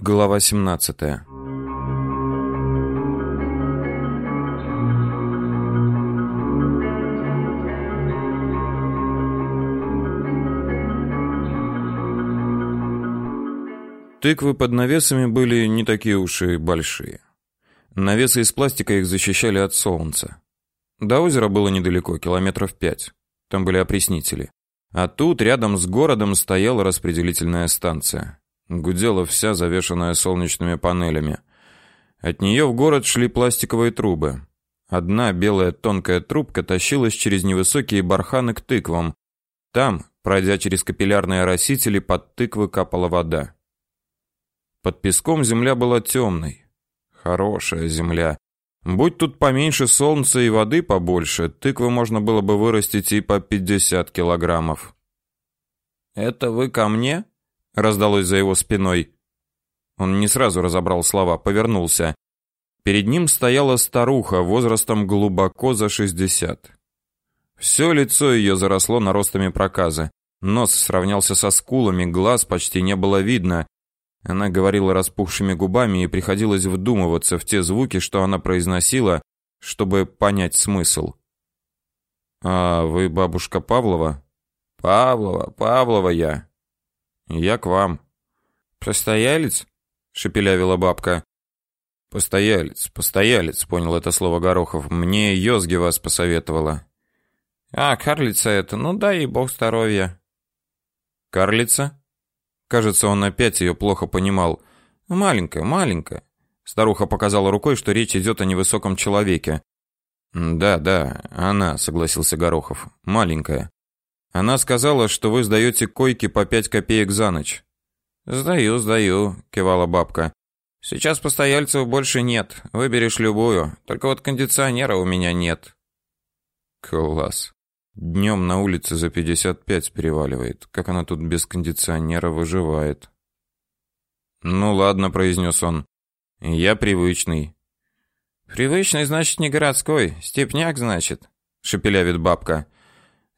Глава 17. Тыквы под навесами были не такие уж и большие. Навесы из пластика их защищали от солнца. До озера было недалеко, километров пять. Там были опреснители. А тут рядом с городом стояла распределительная станция гудела вся завешенная солнечными панелями. От нее в город шли пластиковые трубы. Одна белая тонкая трубка тащилась через невысокие барханы к тыквам. Там, пройдя через капиллярные оросители, под тыквы капала вода. Под песком земля была темной. Хорошая земля. Будь тут поменьше солнца и воды побольше, тыквы можно было бы вырастить и по 50 килограммов. «Это вы ко мне?» Раздалось за его спиной. Он не сразу разобрал слова, повернулся. Перед ним стояла старуха возрастом глубоко за шестьдесят. Все лицо ее заросло наростами проказы. Нос сравнялся со скулами, глаз почти не было видно. Она говорила распухшими губами, и приходилось вдумываться в те звуки, что она произносила, чтобы понять смысл. А вы бабушка Павлова? Павлова, Павлова я. Я к вам. Постоялец? шепелявила бабка. Постоялец, постоялец, понял это слово Горохов. Мне Йозги вас посоветовала. А, карлица это. Ну дай ей бог здоровья. Карлица? Кажется, он опять ее плохо понимал. Маленькая, маленькая. Старуха показала рукой, что речь идет о невысоком человеке. Да, да, она, согласился Горохов. Маленькая. Она сказала, что вы сдаете койки по пять копеек за ночь. Сдаю, сдаю, кивала бабка. Сейчас постояльцев больше нет. Выберешь любую. Только вот кондиционера у меня нет. Класс. Днем на улице за 55 переваливает. Как она тут без кондиционера выживает? Ну ладно, произнес он. Я привычный. Привычный значит не городской, степняк значит, шепелявит бабка.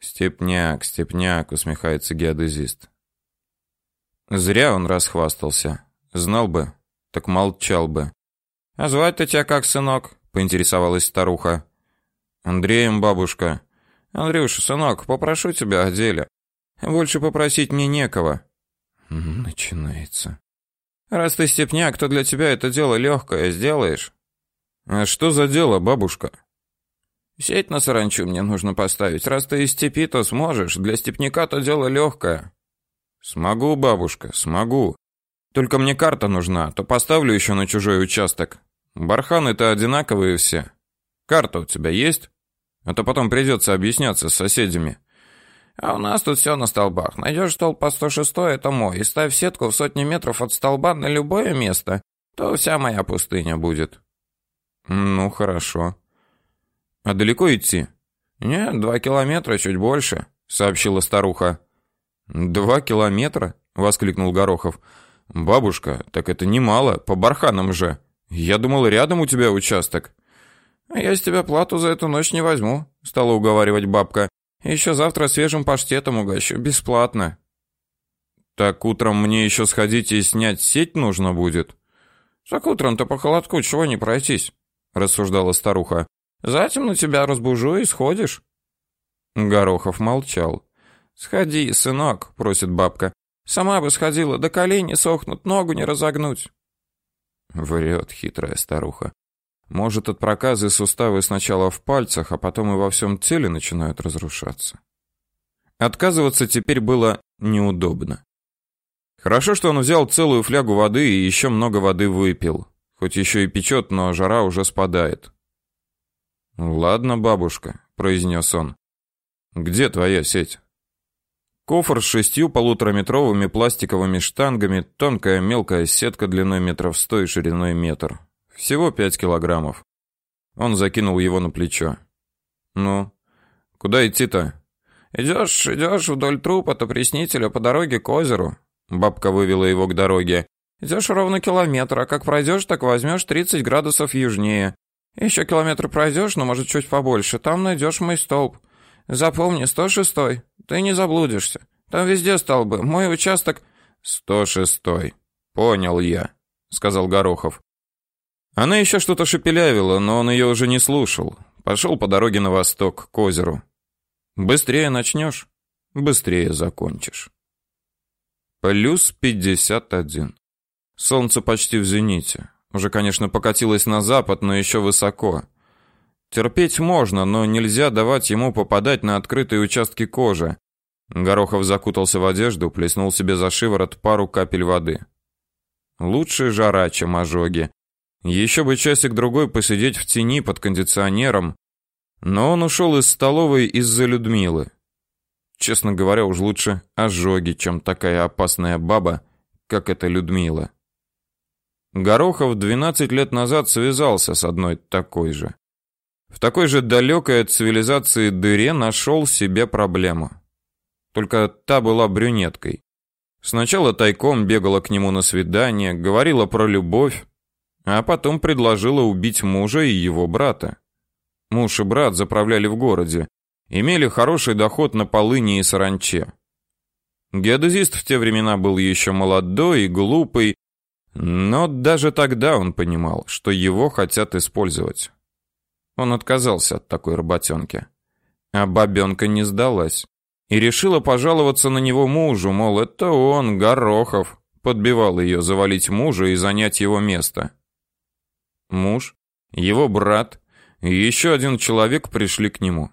Степняк, степняк, усмехается геодезист. Зря он расхвастался. Знал бы, так молчал бы. А звать-то тебя как, сынок? поинтересовалась старуха. Андреем, бабушка. Андрюша, сынок, попрошу тебя о деле. Больше попросить мне некого. Начинается. Раз ты степняк, то для тебя это дело легкое, сделаешь? А что за дело, бабушка? Сеть на саранчу мне нужно поставить. Раз ты из степи, то сможешь. Для степняка то дело легкое. Смогу, бабушка, смогу. Только мне карта нужна, то поставлю еще на чужой участок. Барханы-то одинаковые все. Карта у тебя есть? А то потом придется объясняться с соседями. А у нас тут все на столбах. Найдешь столб по 106 это мой, и ставь сетку в сотни метров от столба на любое место, то вся моя пустыня будет. Ну, хорошо. А далеко идти? Нет, два километра, чуть больше, сообщила старуха. Два километра? воскликнул Горохов. Бабушка, так это немало, по барханам же. Я думал, рядом у тебя участок. Я с тебя плату за эту ночь не возьму, стала уговаривать бабка. Еще завтра свежим паштетом угощу, бесплатно. Так утром мне еще сходить и снять сеть нужно будет. Так утром-то по холодку чего не пройтись, рассуждала старуха. Затем на тебя разбужу и сходишь. Горохов молчал. Сходи, сынок, просит бабка. Сама бы сходила, до колени сохнут, ногу не разогнуть. Врет хитрая старуха. Может, от проказы суставы сначала в пальцах, а потом и во всем теле начинают разрушаться. Отказываться теперь было неудобно. Хорошо, что он взял целую флягу воды и еще много воды выпил. Хоть еще и печет, но жара уже спадает. Ладно, бабушка, произнес он. Где твоя сеть? Кофр с шестью полутораметровыми пластиковыми штангами, тонкая мелкая сетка длиной метров сто и шириной метр. Всего пять килограммов. Он закинул его на плечо. Ну, куда идти-то? Идешь, идешь вдоль трупа топреснителя по дороге к озеру. Бабка вывела его к дороге. Идешь ровно километр, а как пройдешь, так возьмешь 30 градусов южнее. Еще километр пройдешь, но может чуть побольше, там найдешь мой столб. Запомни, 106-й. Ты не заблудишься. Там везде столбы. Мой участок 106-й. Понял я, сказал Горохов. Она еще что-то шепелявила, но он ее уже не слушал. Пошел по дороге на восток, к озеру. Быстрее начнешь, быстрее закончишь. Плюс пятьдесят один. Солнце почти в зените. Уже, конечно, покатилось на запад, но еще высоко. Терпеть можно, но нельзя давать ему попадать на открытые участки кожи. Горохов закутался в одежду, плеснул себе за шиворот пару капель воды. Лучше жара, чем ожоги. Еще бы часик-другой посидеть в тени под кондиционером. Но он ушел из столовой из-за Людмилы. Честно говоря, уж лучше ожоги, чем такая опасная баба, как эта Людмила. Горохов 12 лет назад связался с одной такой же. В такой же далекой от цивилизации дыре нашел себе проблему. Только та была брюнеткой. Сначала тайком бегала к нему на свидание, говорила про любовь, а потом предложила убить мужа и его брата. Муж и брат заправляли в городе, имели хороший доход на полыни и саранче. Геодезист в те времена был еще молодой и глупый, но даже тогда он понимал, что его хотят использовать. Он отказался от такой работенки. А бабенка не сдалась и решила пожаловаться на него мужу, мол, это он, Горохов, подбивал ее завалить мужа и занять его место. Муж, его брат и еще один человек пришли к нему.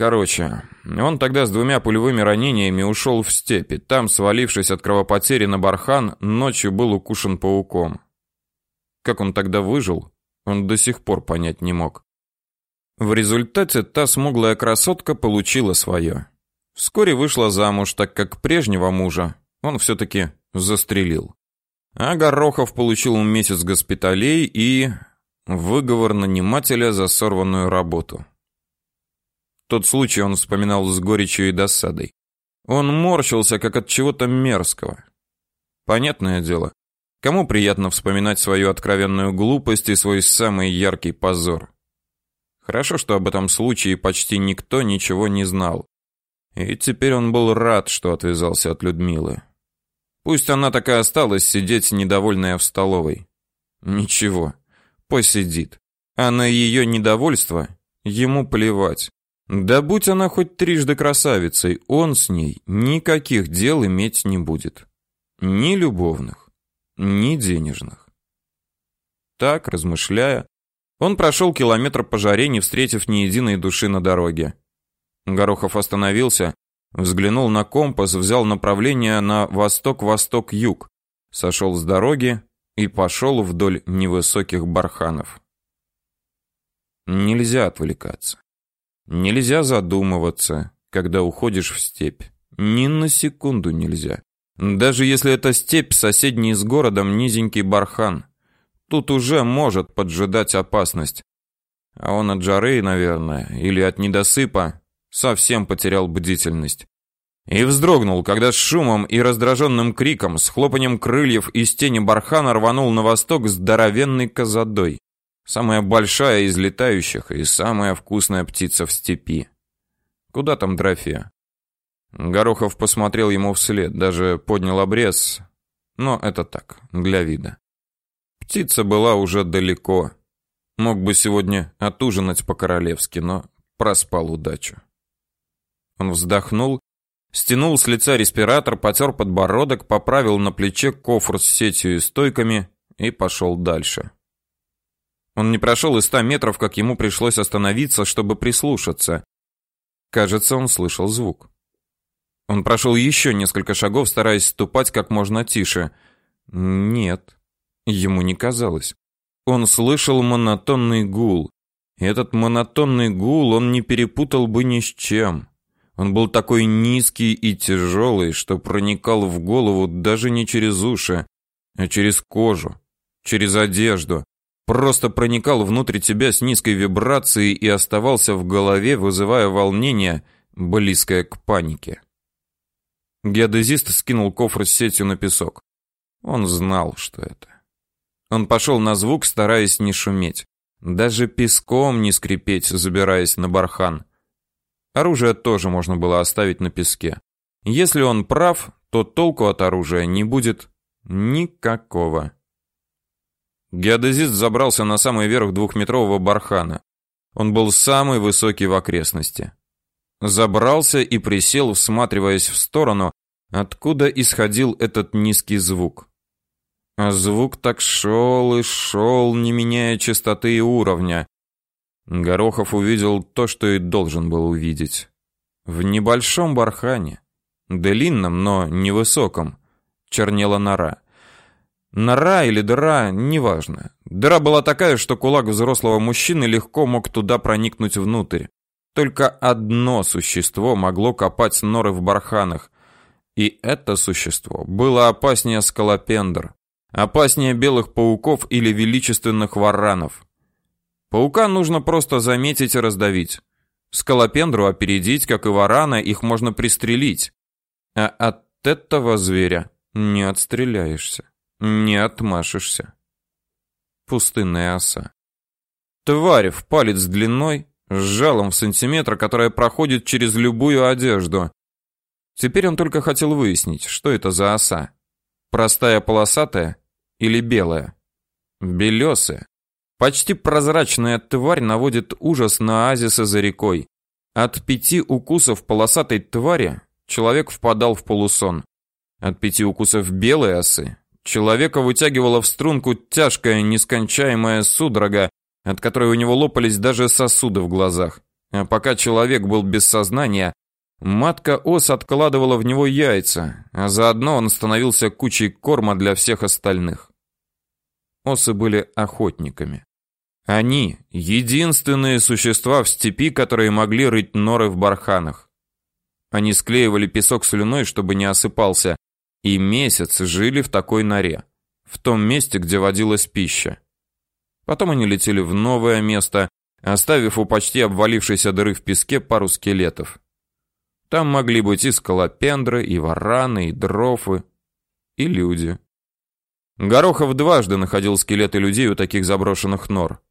Короче, он тогда с двумя пулевыми ранениями ушел в степи. Там, свалившись от кровопотери на бархан, ночью был укушен пауком. Как он тогда выжил, он до сих пор понять не мог. В результате та смуглая красотка получила свое. Вскоре вышла замуж, так как прежнего мужа он все-таки застрелил. А Горохов получил месяц госпиталей и выговор нанимателя за сорванную работу. Тот случай он вспоминал с горечью и досадой. Он морщился, как от чего-то мерзкого. Понятное дело, кому приятно вспоминать свою откровенную глупость и свой самый яркий позор. Хорошо, что об этом случае почти никто ничего не знал. И теперь он был рад, что отвязался от Людмилы. Пусть она так и осталась сидеть недовольная в столовой. Ничего, посидит. А на ее недовольство ему плевать. Да будь она хоть трижды красавицей, он с ней никаких дел иметь не будет. Ни любовных, ни денежных. Так, размышляя, он прошел километр по жаре, не встретив ни единой души на дороге. Горохов остановился, взглянул на компас, взял направление на восток-восток-юг, сошел с дороги и пошел вдоль невысоких барханов. Нельзя отвлекаться. Нельзя задумываться, когда уходишь в степь. Ни на секунду нельзя. Даже если это степь, соседний с городом низенький бархан. Тут уже может поджидать опасность. А он от жары, наверное, или от недосыпа совсем потерял бдительность. И вздрогнул, когда с шумом и раздраженным криком, с хлопанием крыльев из тени бархана рванул на восток здоровенный козадой. Самая большая из летающих и самая вкусная птица в степи. Куда там Дрофея? Горохов посмотрел ему вслед, даже поднял обрез, но это так, для вида. Птица была уже далеко. Мог бы сегодня отужинать по-королевски, но проспал удачу. Он вздохнул, стянул с лица респиратор, потер подбородок, поправил на плече кофр с сетью и стойками и пошел дальше. Он не прошел и ста метров, как ему пришлось остановиться, чтобы прислушаться. Кажется, он слышал звук. Он прошел еще несколько шагов, стараясь ступать как можно тише. Нет, Ему не казалось. Он слышал монотонный гул. И этот монотонный гул он не перепутал бы ни с чем. Он был такой низкий и тяжелый, что проникал в голову даже не через уши, а через кожу, через одежду. Просто проникал внутрь тебя с низкой вибрацией и оставался в голове, вызывая волнение, близкое к панике. Геодезист скинул кофр с сетью на песок. Он знал, что это. Он пошел на звук, стараясь не шуметь. Даже песком не скрипеть, забираясь на бархан. Оружие тоже можно было оставить на песке. Если он прав, то толку от оружия не будет Никакого. Геодезист забрался на самый верх двухметрового бархана. Он был самый высокий в окрестности. Забрался и присел, всматриваясь в сторону, откуда исходил этот низкий звук. А звук так шел и шел, не меняя частоты и уровня. Горохов увидел то, что и должен был увидеть. В небольшом бархане, длинном, но невысоком, чернела нора. Нора или дыра, неважно. Дыра была такая, что кулак взрослого мужчины легко мог туда проникнуть внутрь. Только одно существо могло копать норы в барханах, и это существо было опаснее скалопендр, опаснее белых пауков или величественных варанов. Паука нужно просто заметить и раздавить. Скалопендру опередить, как и варана, их можно пристрелить. А от этого зверя не отстреляешься, не отмашешься. Пустынная оса. Тварь в палец длиной, с жалом в сантиметр, которая проходит через любую одежду. Теперь он только хотел выяснить, что это за оса. Простая полосатая или белая? Белесая. Почти прозрачная тварь наводит ужас на оазисы за рекой. От пяти укусов полосатой твари человек впадал в полусон. От пяти укусов белой осы человека вытягивала в струнку тяжкая, нескончаемая судорога, от которой у него лопались даже сосуды в глазах. А пока человек был без сознания, Матка ос откладывала в него яйца, а заодно он становился кучей корма для всех остальных. Осы были охотниками. Они единственные существа в степи, которые могли рыть норы в барханах. Они склеивали песок слюной, чтобы не осыпался, и месяц жили в такой норе, в том месте, где водилась пища. Потом они летели в новое место, оставив у почти обвалившейся дыры в песке пару скелетов. Там могли быть и скалопендры, и вараны, и дрофы, и люди. Горохов дважды находил скелеты людей у таких заброшенных нор.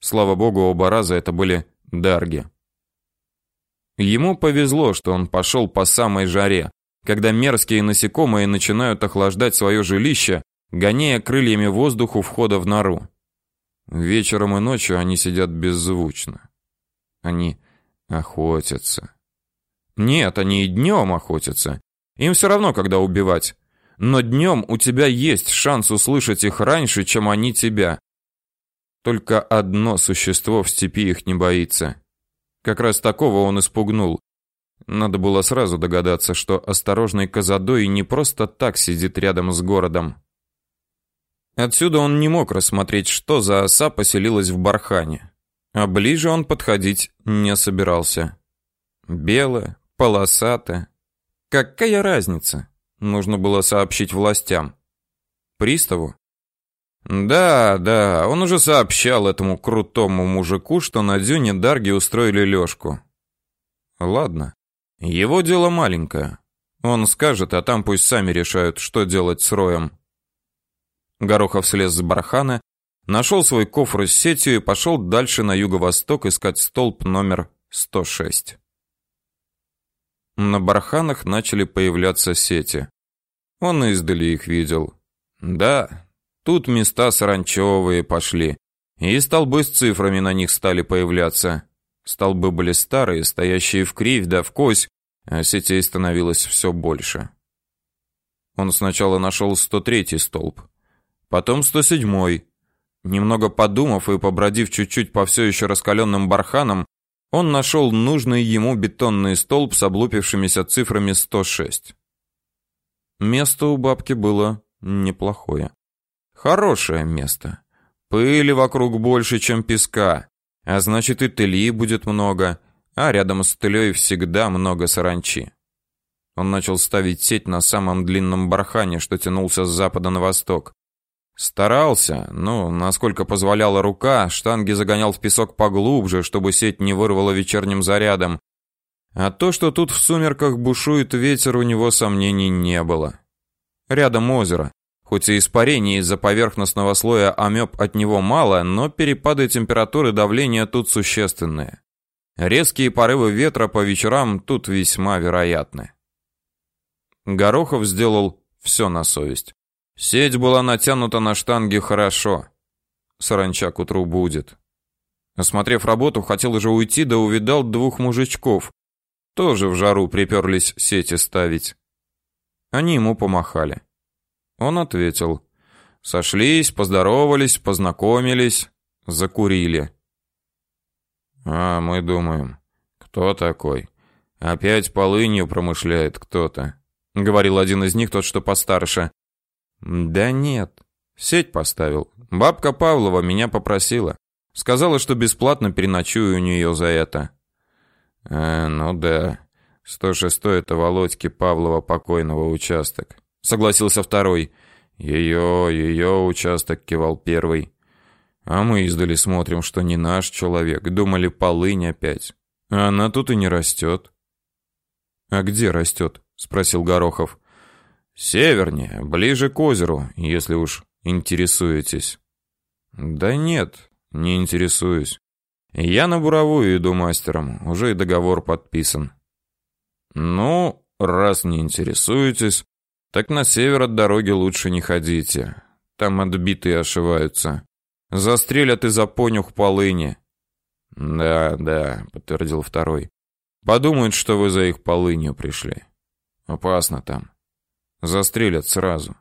Слава богу, оба раза это были дарги. Ему повезло, что он пошел по самой жаре, когда мерзкие насекомые начинают охлаждать свое жилище, гоняя крыльями воздух у входа в нору. Вечером и ночью они сидят беззвучно. Они охотятся. Нет, они и днем охотятся. Им все равно, когда убивать. Но днем у тебя есть шанс услышать их раньше, чем они тебя. Только одно существо в степи их не боится. Как раз такого он испугнул. Надо было сразу догадаться, что осторожный Казадой не просто так сидит рядом с городом. Отсюда он не мог рассмотреть, что за оса поселилась в бархане. А ближе он подходить не собирался. Белая, полосатая. Какая разница? Нужно было сообщить властям. Приставу? Да, да, он уже сообщал этому крутому мужику, что на дюне Дарги устроили лёжку. Ладно. Его дело маленькое. Он скажет, а там пусть сами решают, что делать с роем. Горохов слез с бархана, нашел свой кофр с сетью и пошел дальше на юго-восток искать столб номер 106. На барханах начали появляться сети. Он издали их видел. Да, тут места саранчевые пошли, и столбы с цифрами на них стали появляться. Столбы были старые, стоящие в кривь да в кось, а сетей становилось все больше. Он сначала нашел 103-й столб, потом 107-й. Немного подумав и побродив чуть-чуть по все еще раскаленным барханам, он нашел нужный ему бетонный столб с облупившимися цифрами 106. Место у бабки было неплохое. Хорошее место. Пыли вокруг больше, чем песка, а значит и тыли будет много, а рядом с тылей всегда много саранчи. Он начал ставить сеть на самом длинном бархане, что тянулся с запада на восток. Старался, но, насколько позволяла рука, штанги загонял в песок поглубже, чтобы сеть не вырвала вечерним зарядом. А то, что тут в сумерках бушует ветер, у него сомнений не было. Рядом озеро. Хоть и испарений из-за поверхностного слоя амеб от него мало, но перепады температуры давления тут существенные. Резкие порывы ветра по вечерам тут весьма вероятны. Горохов сделал все на совесть. Сеть была натянута на штанге хорошо. Саранча к утру будет. Осмотрев работу, хотел уже уйти, да увидал двух мужичков. Тоже в жару приперлись сети ставить. Они ему помахали. Он ответил. Сошлись, поздоровались, познакомились, закурили. А мы думаем, кто такой? Опять полынью промышляет кто-то, говорил один из них, тот, что постарше. Да нет, сеть поставил. Бабка Павлова меня попросила. Сказала, что бесплатно переночую у нее за это. Э, ну да. 106 это Володьки Павлова покойного участок. Согласился второй. Ее, ее участок кивал первый. А мы издали смотрим, что не наш человек, думали полынь опять. А она тут и не растет. А где растет? спросил Горохов. Севернее, ближе к озеру, если уж интересуетесь. Да нет, не интересуюсь. Я на буровую иду мастером, уже и договор подписан. Ну, раз не интересуетесь, так на север от дороги лучше не ходите. Там отбитые ошиваются. Застрелят из-за понюх полыни. Да, да, подтвердил второй. Подумают, что вы за их полынью пришли. Опасно там. Застрелят сразу.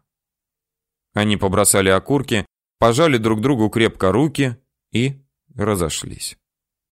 Они побросали окурки, пожали друг другу крепко руки и разошлись.